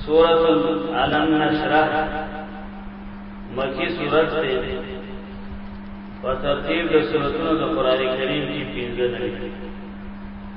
سورت علم نشرح مکی سورت تے و ترتیب دا سورتون دا قرآن کریم کی پینزن ہے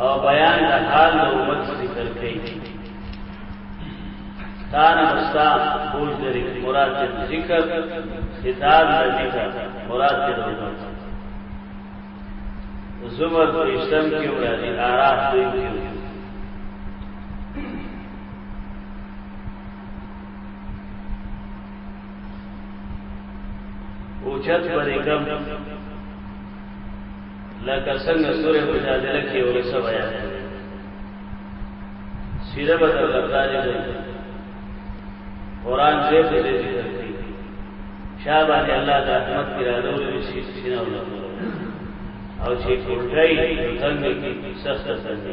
او بیان د حال د امت ذکر کوي دا نه مستا بوج لري مراد د ذکر خطاب د ذکر مراد د امت زمر په اسلام کې ورته آرام دوی کې او چت باندې کم لکه څنګه سورې مجادله کې ورسه بیان سیره به در لپاره دی قران دې دې ذکر کوي شابه الله د رحمت کی راځو دې شي سینه ولا او چې کوټای څنګه کې سخت څنګه